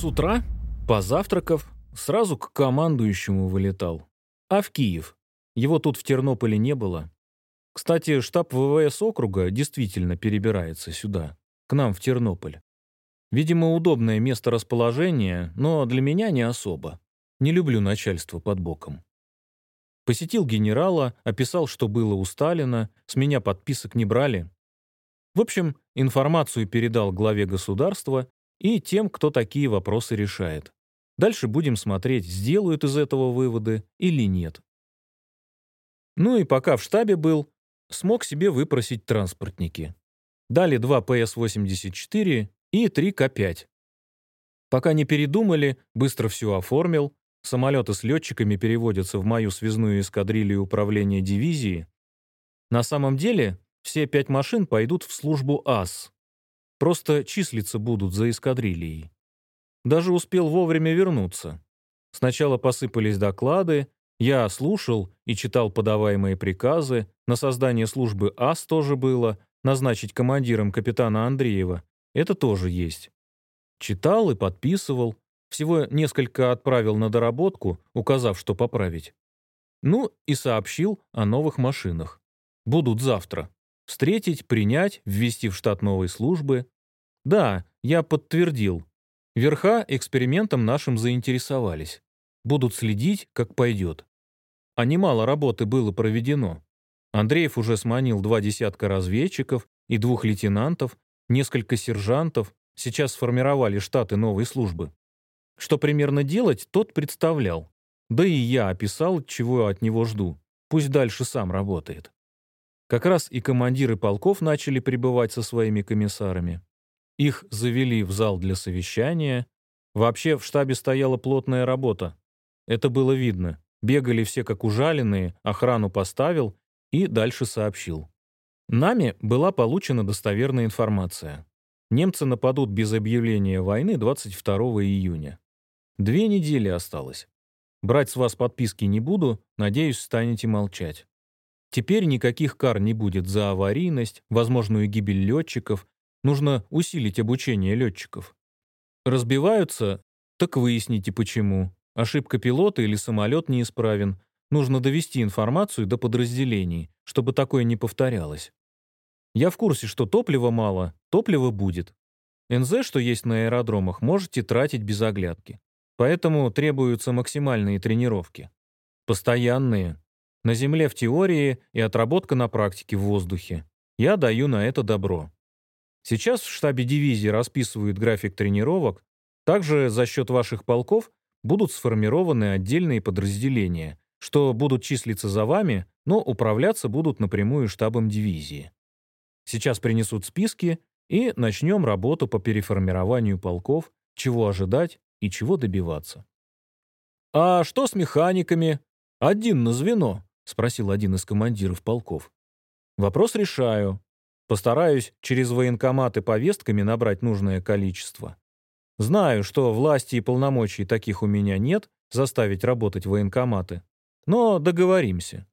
С утра, позавтракав, сразу к командующему вылетал. А в Киев. Его тут в Тернополе не было. Кстати, штаб ВВС округа действительно перебирается сюда, к нам в Тернополь. Видимо, удобное место расположения, но для меня не особо. Не люблю начальство под боком. Посетил генерала, описал, что было у Сталина, с меня подписок не брали. В общем, информацию передал главе государства и тем, кто такие вопросы решает. Дальше будем смотреть, сделают из этого выводы или нет. Ну и пока в штабе был, смог себе выпросить транспортники. Дали два ПС-84 и три К-5. Пока не передумали, быстро все оформил, самолеты с летчиками переводятся в мою связную эскадрилью управления дивизии. На самом деле, все пять машин пойдут в службу АС. Просто числиться будут за эскадрильей. Даже успел вовремя вернуться. Сначала посыпались доклады, я слушал и читал подаваемые приказы, на создание службы АС тоже было, назначить командиром капитана Андреева, это тоже есть. Читал и подписывал, всего несколько отправил на доработку, указав, что поправить. Ну и сообщил о новых машинах. Будут завтра. Встретить, принять, ввести в штат новой службы. Да, я подтвердил. Верха экспериментом нашим заинтересовались. Будут следить, как пойдет. А немало работы было проведено. Андреев уже сманил два десятка разведчиков и двух лейтенантов, несколько сержантов, сейчас сформировали штаты новой службы. Что примерно делать, тот представлял. Да и я описал, чего от него жду. Пусть дальше сам работает. Как раз и командиры полков начали прибывать со своими комиссарами. Их завели в зал для совещания. Вообще в штабе стояла плотная работа. Это было видно. Бегали все как ужаленные, охрану поставил и дальше сообщил. Нами была получена достоверная информация. Немцы нападут без объявления войны 22 июня. Две недели осталось. Брать с вас подписки не буду, надеюсь, станете молчать. Теперь никаких кар не будет за аварийность, возможную гибель летчиков, нужно усилить обучение летчиков. Разбиваются? Так выясните почему. Ошибка пилота или самолет неисправен. Нужно довести информацию до подразделений, чтобы такое не повторялось. Я в курсе, что топлива мало, топлива будет. НЗ, что есть на аэродромах, можете тратить без оглядки. Поэтому требуются максимальные тренировки. Постоянные. На земле в теории и отработка на практике в воздухе. Я даю на это добро. Сейчас в штабе дивизии расписывают график тренировок. Также за счет ваших полков будут сформированы отдельные подразделения, что будут числиться за вами, но управляться будут напрямую штабом дивизии. Сейчас принесут списки, и начнем работу по переформированию полков, чего ожидать и чего добиваться. «А что с механиками? Один на звено?» — спросил один из командиров полков. «Вопрос решаю. Постараюсь через военкоматы повестками набрать нужное количество. Знаю, что власти и полномочий таких у меня нет, заставить работать военкоматы. Но договоримся.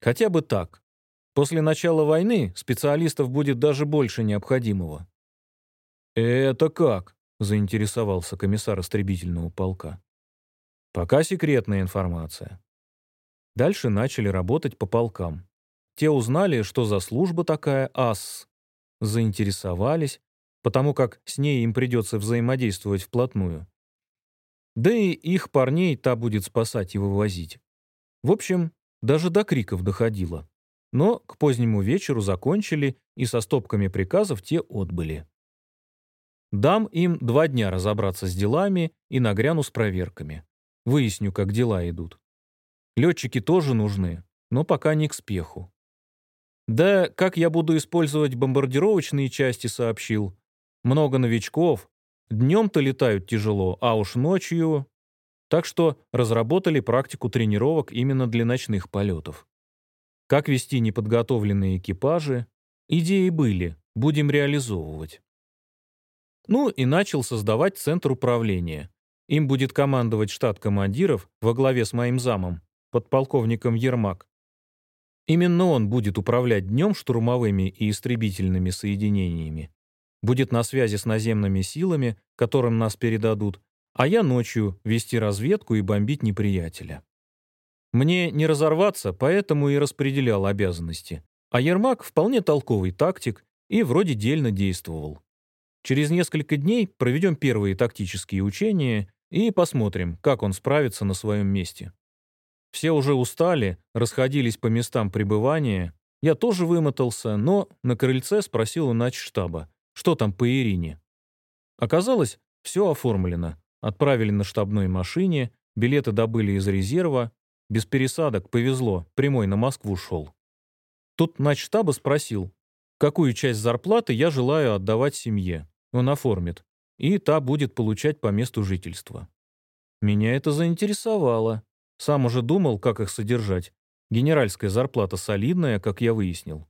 Хотя бы так. После начала войны специалистов будет даже больше необходимого». «Это как?» — заинтересовался комиссар истребительного полка. «Пока секретная информация». Дальше начали работать по полкам. Те узнали, что за служба такая АС. Заинтересовались, потому как с ней им придется взаимодействовать вплотную. Да и их парней та будет спасать и вывозить. В общем, даже до криков доходило. Но к позднему вечеру закончили, и со стопками приказов те отбыли. Дам им два дня разобраться с делами и нагряну с проверками. Выясню, как дела идут. Летчики тоже нужны, но пока не к спеху. Да, как я буду использовать бомбардировочные части, сообщил. Много новичков. Днем-то летают тяжело, а уж ночью... Так что разработали практику тренировок именно для ночных полетов. Как вести неподготовленные экипажи? Идеи были, будем реализовывать. Ну и начал создавать центр управления. Им будет командовать штат командиров во главе с моим замом, подполковником Ермак. Именно он будет управлять днем штурмовыми и истребительными соединениями. Будет на связи с наземными силами, которым нас передадут, а я ночью вести разведку и бомбить неприятеля. Мне не разорваться, поэтому и распределял обязанности. А Ермак вполне толковый тактик и вроде дельно действовал. Через несколько дней проведем первые тактические учения и посмотрим, как он справится на своем месте. Все уже устали, расходились по местам пребывания. Я тоже вымотался, но на крыльце спросил у штаба, что там по Ирине. Оказалось, все оформлено. Отправили на штабной машине, билеты добыли из резерва. Без пересадок повезло, прямой на Москву шел. Тут начштаба спросил, какую часть зарплаты я желаю отдавать семье. Он оформит, и та будет получать по месту жительства. Меня это заинтересовало. Сам уже думал, как их содержать. Генеральская зарплата солидная, как я выяснил.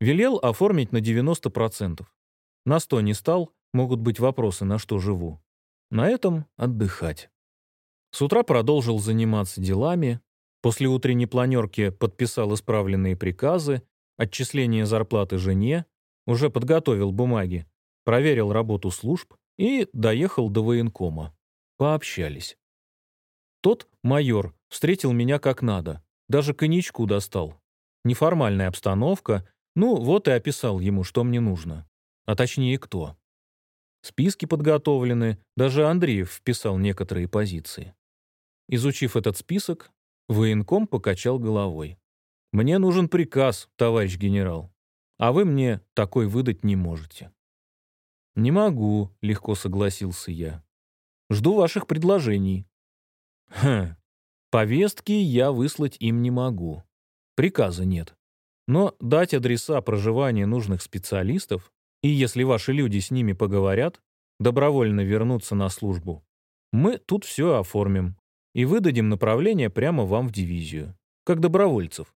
Велел оформить на 90%. На 100 не стал, могут быть вопросы, на что живу. На этом отдыхать. С утра продолжил заниматься делами. После утренней планерки подписал исправленные приказы, отчисление зарплаты жене, уже подготовил бумаги, проверил работу служб и доехал до военкома. Пообщались. Тот, майор, встретил меня как надо, даже коньячку достал. Неформальная обстановка, ну вот и описал ему, что мне нужно. А точнее, кто. Списки подготовлены, даже Андреев вписал некоторые позиции. Изучив этот список, военком покачал головой. «Мне нужен приказ, товарищ генерал, а вы мне такой выдать не можете». «Не могу», — легко согласился я. «Жду ваших предложений». «Хм, повестки я выслать им не могу. Приказа нет. Но дать адреса проживания нужных специалистов и если ваши люди с ними поговорят, добровольно вернуться на службу, мы тут все оформим и выдадим направление прямо вам в дивизию, как добровольцев.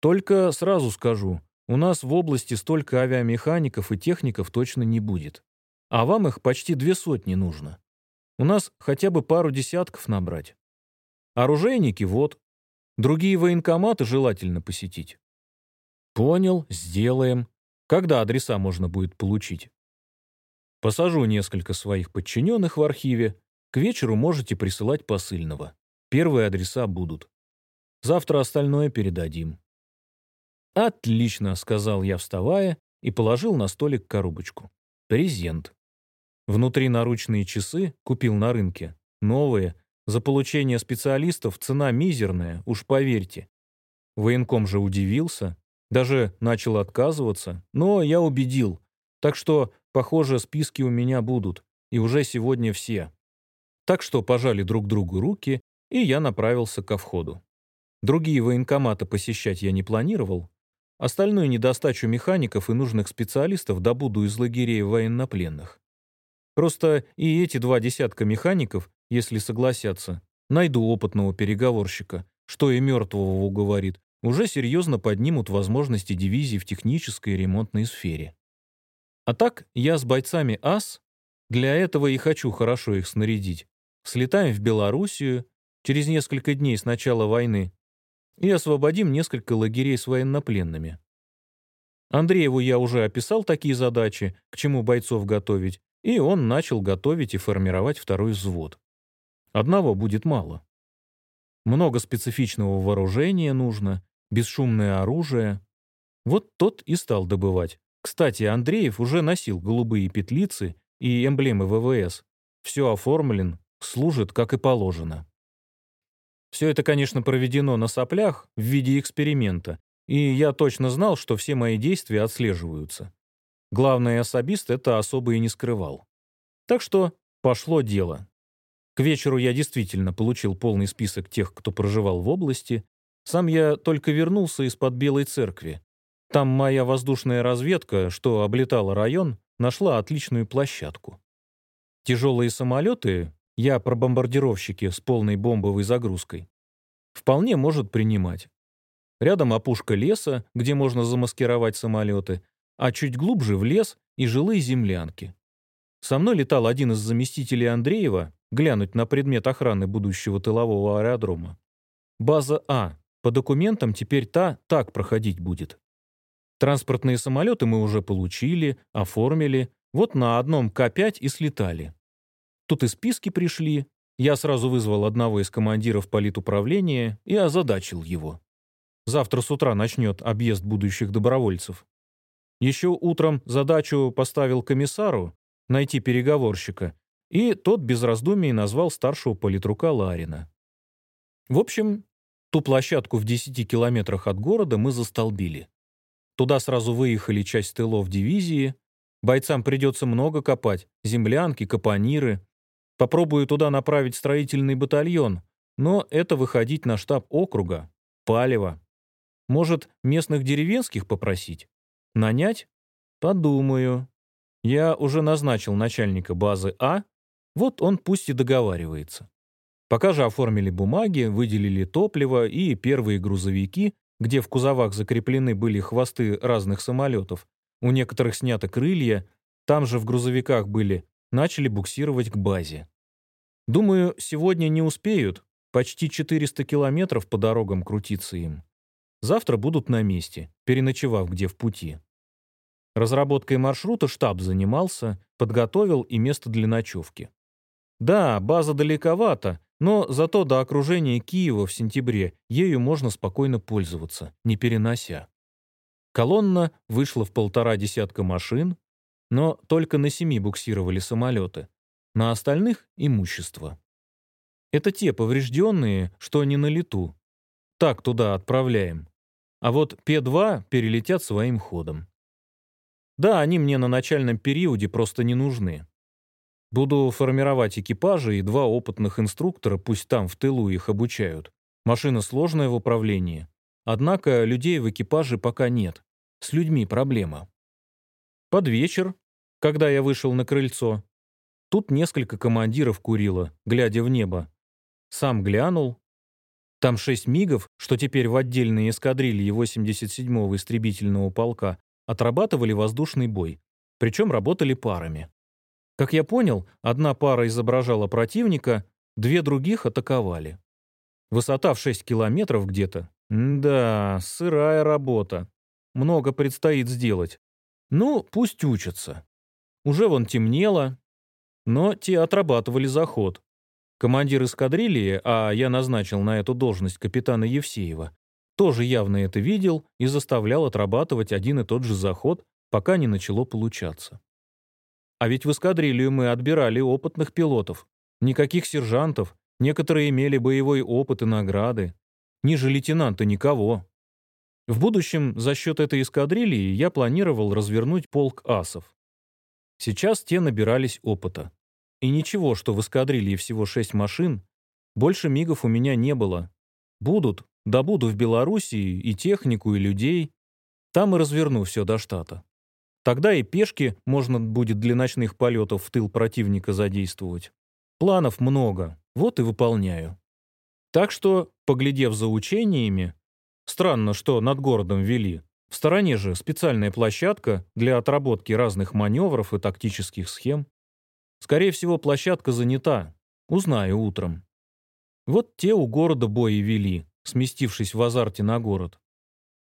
Только сразу скажу, у нас в области столько авиамехаников и техников точно не будет. А вам их почти две сотни нужно. У нас хотя бы пару десятков набрать. Оружейники вот. Другие военкоматы желательно посетить. Понял, сделаем. Когда адреса можно будет получить? Посажу несколько своих подчиненных в архиве. К вечеру можете присылать посыльного. Первые адреса будут. Завтра остальное передадим. «Отлично», — сказал я, вставая, и положил на столик коробочку. «Презент». Внутри наручные часы купил на рынке. Новые. За получение специалистов цена мизерная, уж поверьте. Военком же удивился, даже начал отказываться, но я убедил. Так что, похоже, списки у меня будут. И уже сегодня все. Так что пожали друг другу руки, и я направился ко входу. Другие военкоматы посещать я не планировал. Остальную недостачу механиков и нужных специалистов добуду из лагерей военнопленных. Просто и эти два десятка механиков, если согласятся, найду опытного переговорщика, что и мертвого уговорит, уже серьезно поднимут возможности дивизии в технической и ремонтной сфере. А так, я с бойцами АС, для этого и хочу хорошо их снарядить, слетаем в Белоруссию через несколько дней с начала войны и освободим несколько лагерей с военнопленными. Андрееву я уже описал такие задачи, к чему бойцов готовить, и он начал готовить и формировать второй взвод. Одного будет мало. Много специфичного вооружения нужно, бесшумное оружие. Вот тот и стал добывать. Кстати, Андреев уже носил голубые петлицы и эмблемы ВВС. Все оформлен, служит как и положено. Все это, конечно, проведено на соплях в виде эксперимента, и я точно знал, что все мои действия отслеживаются. Главный особист это особо и не скрывал. Так что пошло дело. К вечеру я действительно получил полный список тех, кто проживал в области, сам я только вернулся из-под Белой церкви. Там моя воздушная разведка, что облетала район, нашла отличную площадку. Тяжелые самолеты, я про бомбардировщики с полной бомбовой загрузкой, вполне может принимать. Рядом опушка леса, где можно замаскировать самолеты, а чуть глубже в лес и жилые землянки. Со мной летал один из заместителей Андреева глянуть на предмет охраны будущего тылового аэродрома. База А, по документам теперь та так проходить будет. Транспортные самолеты мы уже получили, оформили, вот на одном К-5 и слетали. Тут и списки пришли. Я сразу вызвал одного из командиров политуправления и озадачил его. Завтра с утра начнет объезд будущих добровольцев. Еще утром задачу поставил комиссару найти переговорщика, и тот без раздумий назвал старшего политрука Ларина. В общем, ту площадку в 10 километрах от города мы застолбили. Туда сразу выехали часть тылов дивизии. Бойцам придется много копать. Землянки, капониры. Попробую туда направить строительный батальон. Но это выходить на штаб округа. Палево. Может, местных деревенских попросить? Нанять? Подумаю. Я уже назначил начальника базы А. Вот он пусть и договаривается. Пока же оформили бумаги, выделили топливо и первые грузовики, где в кузовах закреплены были хвосты разных самолетов, у некоторых сняты крылья, там же в грузовиках были, начали буксировать к базе. Думаю, сегодня не успеют, почти 400 километров по дорогам крутиться им. Завтра будут на месте, переночевав где в пути. Разработкой маршрута штаб занимался, подготовил и место для ночевки. Да, база далековата, но зато до окружения Киева в сентябре ею можно спокойно пользоваться, не перенося. Колонна вышла в полтора десятка машин, но только на семи буксировали самолеты, на остальных — имущество. Это те поврежденные, что не на лету. Так туда отправляем. А вот П-2 перелетят своим ходом. Да, они мне на начальном периоде просто не нужны. Буду формировать экипажи, и два опытных инструктора пусть там в тылу их обучают. Машина сложная в управлении. Однако людей в экипаже пока нет. С людьми проблема. Под вечер, когда я вышел на крыльцо, тут несколько командиров курило, глядя в небо. Сам глянул. Там шесть мигов, что теперь в отдельной эскадрилье 87-го истребительного полка, отрабатывали воздушный бой. Причем работали парами. Как я понял, одна пара изображала противника, две других атаковали. Высота в 6 километров где-то. Да, сырая работа. Много предстоит сделать. Ну, пусть учатся. Уже вон темнело, но те отрабатывали заход. Командир эскадрильи, а я назначил на эту должность капитана Евсеева, тоже явно это видел и заставлял отрабатывать один и тот же заход, пока не начало получаться. А ведь в эскадрилью мы отбирали опытных пилотов. Никаких сержантов, некоторые имели боевой опыт и награды. Ниже лейтенанта никого. В будущем за счет этой эскадрильи я планировал развернуть полк асов. Сейчас те набирались опыта. И ничего, что в эскадрилье всего шесть машин, больше мигов у меня не было. Будут, добуду в Белоруссии и технику, и людей. Там и разверну все до штата. Тогда и пешки можно будет для ночных полетов в тыл противника задействовать. Планов много, вот и выполняю. Так что, поглядев за учениями, странно, что над городом вели, в стороне же специальная площадка для отработки разных маневров и тактических схем. Скорее всего, площадка занята, узнаю утром. Вот те у города бои вели, сместившись в азарте на город.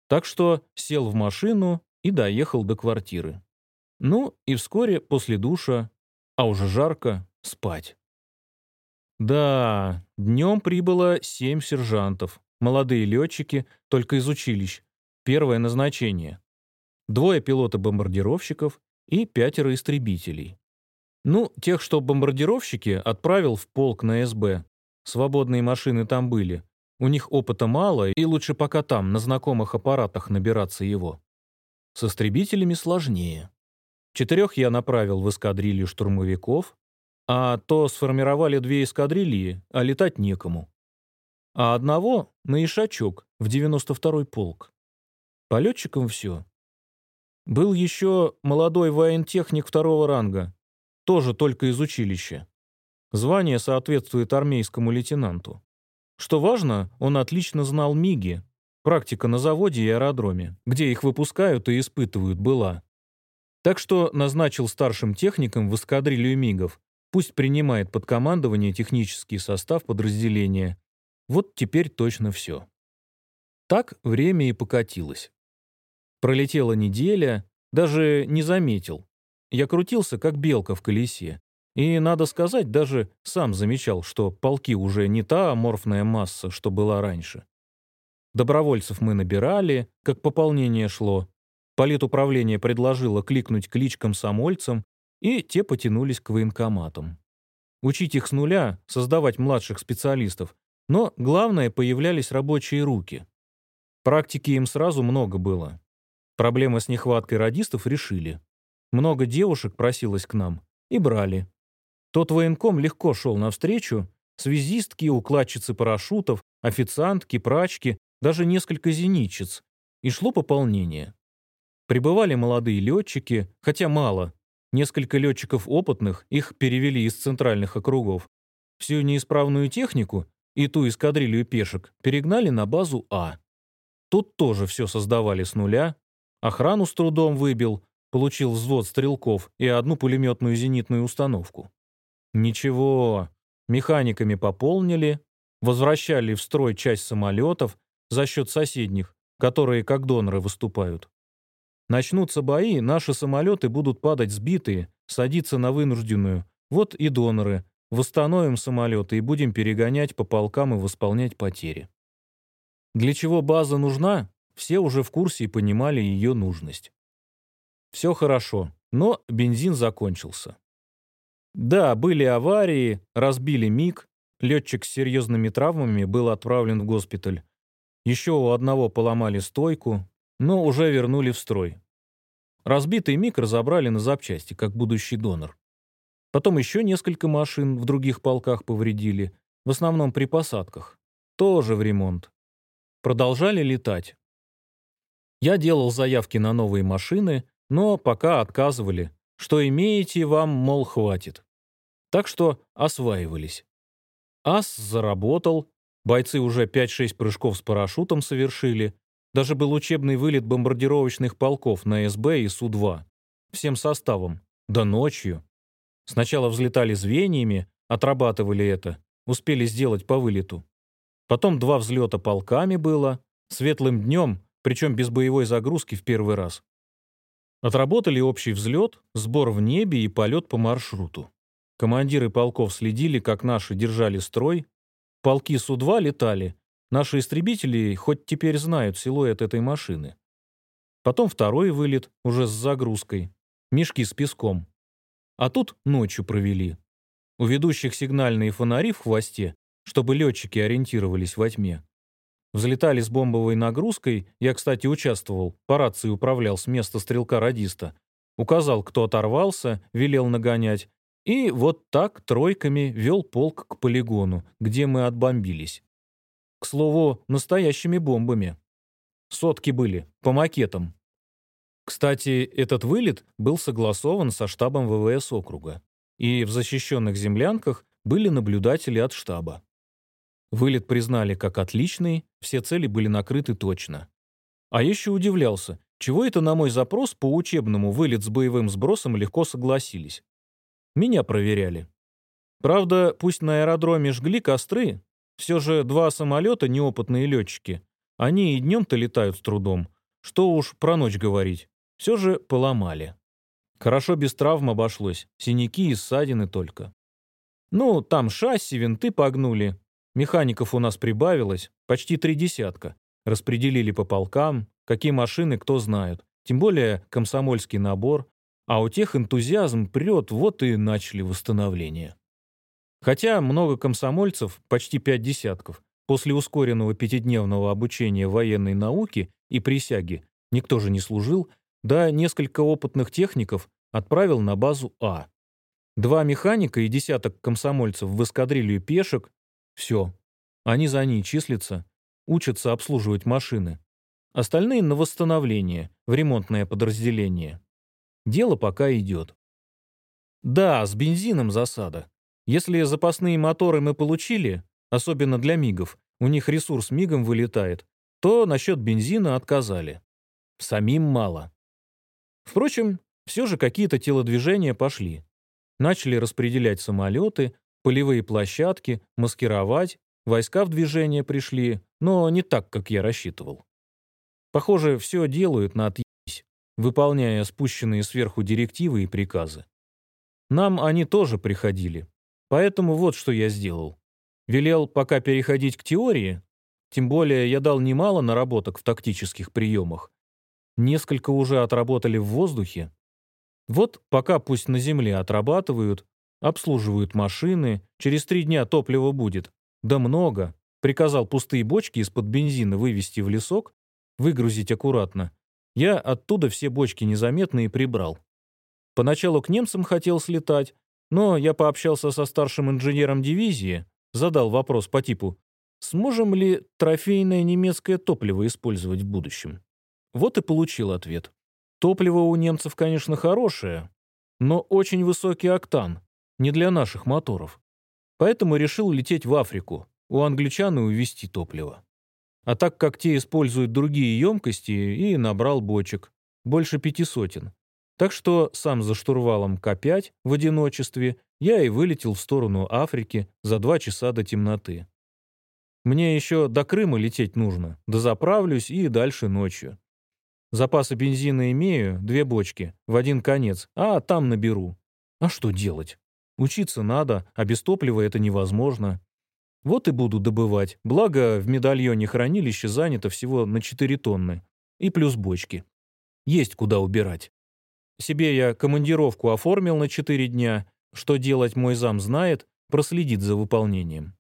Так что сел в машину и доехал до квартиры. Ну, и вскоре после душа, а уже жарко, спать. Да, днем прибыло семь сержантов, молодые летчики, только из училищ, первое назначение. Двое пилота-бомбардировщиков и пятеро истребителей. Ну, тех, что бомбардировщики, отправил в полк на СБ. Свободные машины там были. У них опыта мало, и лучше пока там, на знакомых аппаратах, набираться его. С истребителями сложнее. Четырех я направил в эскадрилью штурмовиков, а то сформировали две эскадрильи, а летать некому. А одного — на Ишачок, в 92-й полк. По летчикам все. Был еще молодой воентехник второго ранга, тоже только из училища. Звание соответствует армейскому лейтенанту. Что важно, он отлично знал МИГи, Практика на заводе и аэродроме, где их выпускают и испытывают, была. Так что назначил старшим техником в эскадрилью МИГов. Пусть принимает под командование технический состав подразделения. Вот теперь точно все. Так время и покатилось. Пролетела неделя, даже не заметил. Я крутился, как белка в колесе. И, надо сказать, даже сам замечал, что полки уже не та аморфная масса, что была раньше. Добровольцев мы набирали, как пополнение шло. Политуправление предложило кликнуть клич комсомольцам, и те потянулись к военкоматам. Учить их с нуля, создавать младших специалистов, но главное, появлялись рабочие руки. Практики им сразу много было. Проблемы с нехваткой радистов решили. Много девушек просилось к нам и брали. Тот военком легко шел навстречу, связистки, укладчицы парашютов, официантки, прачки, даже несколько зенитчиц, и шло пополнение. Прибывали молодые летчики, хотя мало. Несколько летчиков опытных, их перевели из центральных округов. Всю неисправную технику и ту эскадрилью пешек перегнали на базу А. Тут тоже все создавали с нуля. Охрану с трудом выбил, получил взвод стрелков и одну пулеметную зенитную установку. Ничего, механиками пополнили, возвращали в строй часть самолетов за счет соседних, которые как доноры выступают. Начнутся бои, наши самолеты будут падать сбитые, садиться на вынужденную. Вот и доноры. Восстановим самолеты и будем перегонять по полкам и восполнять потери. Для чего база нужна, все уже в курсе и понимали ее нужность. Все хорошо, но бензин закончился. Да, были аварии, разбили МиГ, летчик с серьезными травмами был отправлен в госпиталь. Еще у одного поломали стойку, но уже вернули в строй. Разбитый МиГ разобрали на запчасти, как будущий донор. Потом еще несколько машин в других полках повредили, в основном при посадках. Тоже в ремонт. Продолжали летать. Я делал заявки на новые машины, но пока отказывали, что имеете, вам, мол, хватит. Так что осваивались. АС заработал, бойцы уже 5-6 прыжков с парашютом совершили, даже был учебный вылет бомбардировочных полков на СБ и Су-2. Всем составом. До ночью. Сначала взлетали звеньями, отрабатывали это, успели сделать по вылету. Потом два взлета полками было, светлым днем, причем без боевой загрузки в первый раз. Отработали общий взлет, сбор в небе и полет по маршруту. Командиры полков следили, как наши держали строй. Полки Су-2 летали. Наши истребители хоть теперь знают силуэт этой машины. Потом второй вылет, уже с загрузкой. Мешки с песком. А тут ночью провели. У ведущих сигнальные фонари в хвосте, чтобы летчики ориентировались во тьме. Взлетали с бомбовой нагрузкой, я, кстати, участвовал, по рации управлял с места стрелка-радиста. Указал, кто оторвался, велел нагонять. И вот так тройками вел полк к полигону, где мы отбомбились. К слову, настоящими бомбами. Сотки были, по макетам. Кстати, этот вылет был согласован со штабом ВВС округа. И в защищенных землянках были наблюдатели от штаба. Вылет признали как отличный, все цели были накрыты точно. А еще удивлялся, чего это на мой запрос по учебному вылет с боевым сбросом легко согласились. Меня проверяли. Правда, пусть на аэродроме жгли костры, все же два самолета неопытные летчики. Они и днем-то летают с трудом. Что уж про ночь говорить. Все же поломали. Хорошо без травм обошлось. Синяки и ссадины только. Ну, там шасси, винты погнули, Механиков у нас прибавилось, почти три десятка. Распределили по полкам, какие машины кто знает. Тем более комсомольский набор. А у тех энтузиазм прет, вот и начали восстановление. Хотя много комсомольцев, почти пять десятков, после ускоренного пятидневного обучения военной науки и присяги никто же не служил, да несколько опытных техников отправил на базу А. Два механика и десяток комсомольцев в эскадрилью пешек все. Они за ней числятся, учатся обслуживать машины. Остальные на восстановление, в ремонтное подразделение. Дело пока идет. Да, с бензином засада. Если запасные моторы мы получили, особенно для МИГов, у них ресурс МИГом вылетает, то насчет бензина отказали. Самим мало. Впрочем, все же какие-то телодвижения пошли. Начали распределять самолеты, полевые площадки, маскировать, войска в движение пришли, но не так, как я рассчитывал. Похоже, все делают на отъебись, выполняя спущенные сверху директивы и приказы. Нам они тоже приходили. Поэтому вот что я сделал. Велел пока переходить к теории, тем более я дал немало наработок в тактических приемах. Несколько уже отработали в воздухе. Вот пока пусть на земле отрабатывают, обслуживают машины, через три дня топливо будет. Да много. Приказал пустые бочки из-под бензина вывести в лесок, выгрузить аккуратно. Я оттуда все бочки незаметные прибрал. Поначалу к немцам хотел слетать, но я пообщался со старшим инженером дивизии, задал вопрос по типу «Сможем ли трофейное немецкое топливо использовать в будущем?» Вот и получил ответ. Топливо у немцев, конечно, хорошее, но очень высокий октан, не для наших моторов. Поэтому решил лететь в Африку, у англичан и увезти топливо. А так как те используют другие емкости, и набрал бочек, больше пяти сотен. Так что сам за штурвалом К-5 в одиночестве я и вылетел в сторону Африки за два часа до темноты. Мне еще до Крыма лететь нужно, дозаправлюсь и дальше ночью. Запасы бензина имею, две бочки, в один конец, а там наберу. А что делать? Учиться надо, а без топлива это невозможно. Вот и буду добывать, благо в медальоне хранилище занято всего на 4 тонны. И плюс бочки. Есть куда убирать. Себе я командировку оформил на четыре дня. Что делать мой зам знает, проследит за выполнением.